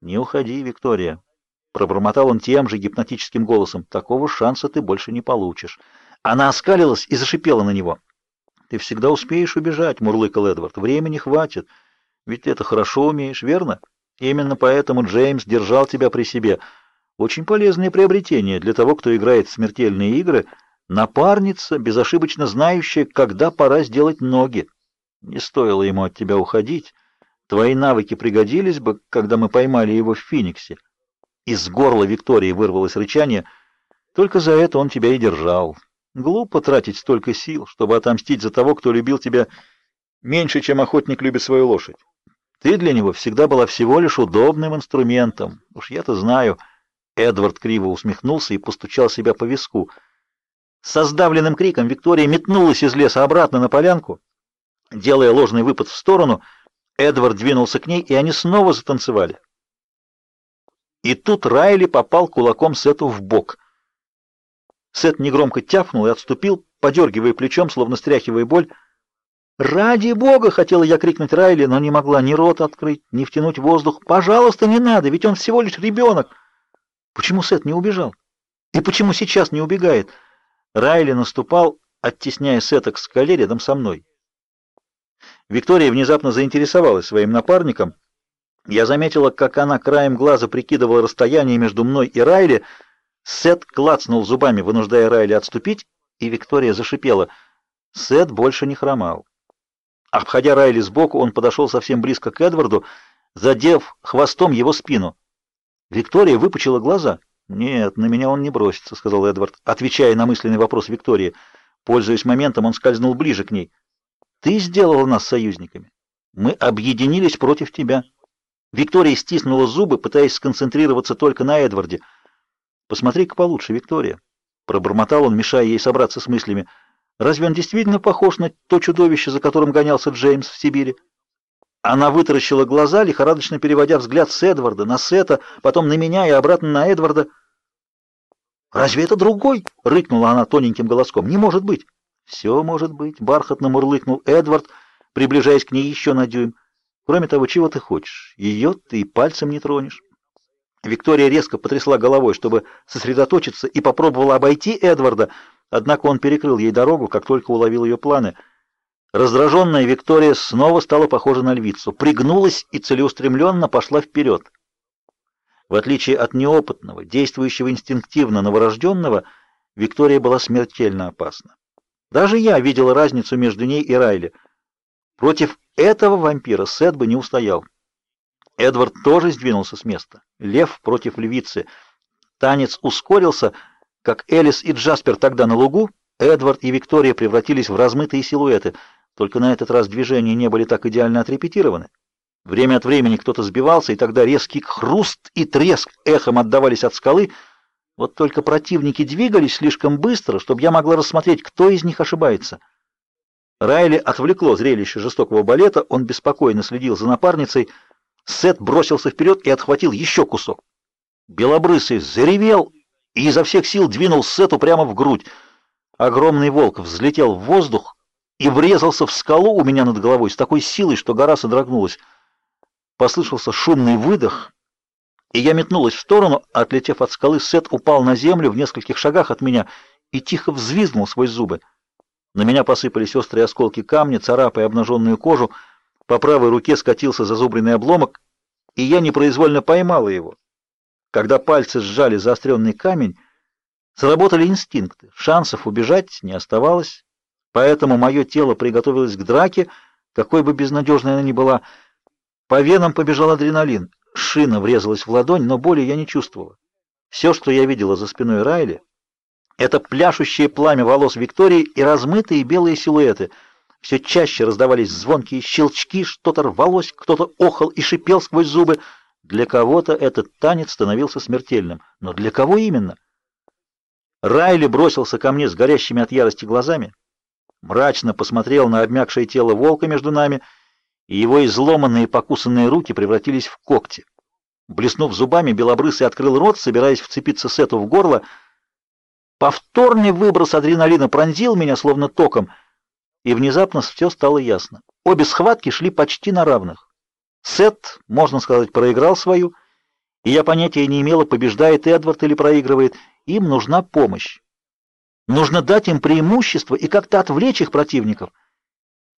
Не уходи, Виктория. Пробормотал он тем же гипнотическим голосом. Такого шанса ты больше не получишь. Она оскалилась и зашипела на него. Ты всегда успеешь убежать, мурлыкал Эдвард. Времени хватит. Ведь ты это хорошо умеешь, верно? Именно поэтому Джеймс держал тебя при себе. Очень полезное приобретение для того, кто играет в смертельные игры. Напарница, безошибочно знающая, когда пора сделать ноги. Не стоило ему от тебя уходить. Твои навыки пригодились бы, когда мы поймали его в Фениксе. Из горла Виктории вырвалось рычание. Только за это он тебя и держал. Глупо тратить столько сил, чтобы отомстить за того, кто любил тебя меньше, чем охотник любит свою лошадь. Ты для него всегда была всего лишь удобным инструментом. Уж я-то знаю. Эдвард криво усмехнулся и постучал себя по виску. Со сдавленным криком Виктория метнулась из леса обратно на полянку, делая ложный выпад в сторону. Эдвард двинулся к ней, и они снова затанцевали. И тут Райли попал кулаком Сету в бок. Сет негромко тяфнул и отступил, подергивая плечом, словно стряхивая боль. «Ради бога!» — хотела я крикнуть Райли, но не могла ни рот открыть, ни втянуть воздух. «Пожалуйста, не надо, ведь он всего лишь ребенок!» Почему Сет не убежал? И почему сейчас не убегает? Райли наступал, оттесняя Сета к скале рядом со мной. Виктория внезапно заинтересовалась своим напарником. Я заметила, как она краем глаза прикидывала расстояние между мной и Райли. Сет клацнул зубами, вынуждая Райли отступить, и Виктория зашипела. Сет больше не хромал. Обходя Райли сбоку, он подошел совсем близко к Эдварду, задев хвостом его спину. Виктория выпучила глаза. «Нет, на меня он не бросится», — сказал Эдвард, отвечая на мысленный вопрос Виктории. Пользуясь моментом, он скользнул ближе к ней. «Ты сделала нас союзниками. Мы объединились против тебя». Виктория стиснула зубы, пытаясь сконцентрироваться только на Эдварде. «Посмотри-ка получше, Виктория», — пробормотал он, мешая ей собраться с мыслями. «Разве он действительно похож на то чудовище, за которым гонялся Джеймс в Сибири?» Она вытаращила глаза, лихорадочно переводя взгляд с Эдварда на Сета, потом на меня и обратно на Эдварда. «Разве это другой?» — рыкнула она тоненьким голоском. «Не может быть!» «Все может быть!» — бархатно мурлыкнул Эдвард, приближаясь к ней еще на дюйм. «Кроме того, чего ты хочешь? Ее ты и пальцем не тронешь». Виктория резко потрясла головой, чтобы сосредоточиться, и попробовала обойти Эдварда, однако он перекрыл ей дорогу, как только уловил ее планы — Раздраженная Виктория снова стала похожа на львицу, пригнулась и целеустремленно пошла вперед. В отличие от неопытного, действующего инстинктивно новорожденного, Виктория была смертельно опасна. Даже я видела разницу между ней и Райли. Против этого вампира Сет бы не устоял. Эдвард тоже сдвинулся с места. Лев против львицы. Танец ускорился, как Элис и Джаспер тогда на лугу. Эдвард и Виктория превратились в размытые силуэты — только на этот раз движения не были так идеально отрепетированы. Время от времени кто-то сбивался, и тогда резкий хруст и треск эхом отдавались от скалы. Вот только противники двигались слишком быстро, чтобы я могла рассмотреть, кто из них ошибается. Райли отвлекло зрелище жестокого балета, он беспокойно следил за напарницей. Сет бросился вперед и отхватил еще кусок. Белобрысый заревел и изо всех сил двинул Сету прямо в грудь. Огромный волк взлетел в воздух, и врезался в скалу у меня над головой с такой силой, что гора содрогнулась. Послышался шумный выдох, и я метнулась в сторону, отлетев от скалы, Сет упал на землю в нескольких шагах от меня и тихо взвизгнул сквозь зубы. На меня посыпались острые осколки камня, царапая обнаженную кожу. По правой руке скатился зазубренный обломок, и я непроизвольно поймала его. Когда пальцы сжали заостренный камень, сработали инстинкты. Шансов убежать не оставалось. Поэтому мое тело приготовилось к драке, какой бы безнадежной она ни была. По венам побежал адреналин. Шина врезалась в ладонь, но боли я не чувствовала. Все, что я видела за спиной Райли, это пляшущее пламя волос Виктории и размытые белые силуэты. Все чаще раздавались звонкие щелчки, что-то рвалось, кто-то охал и шипел сквозь зубы. Для кого-то этот танец становился смертельным. Но для кого именно? Райли бросился ко мне с горящими от ярости глазами мрачно посмотрел на обмякшее тело волка между нами, и его изломанные покусанные руки превратились в когти. Блеснув зубами, белобрысый открыл рот, собираясь вцепиться Сету в горло. Повторный выброс адреналина пронзил меня словно током, и внезапно все стало ясно. Обе схватки шли почти на равных. Сет, можно сказать, проиграл свою, И я понятия не имела, побеждает Эдвард или проигрывает. Им нужна помощь. Нужно дать им преимущество и как-то отвлечь их противников.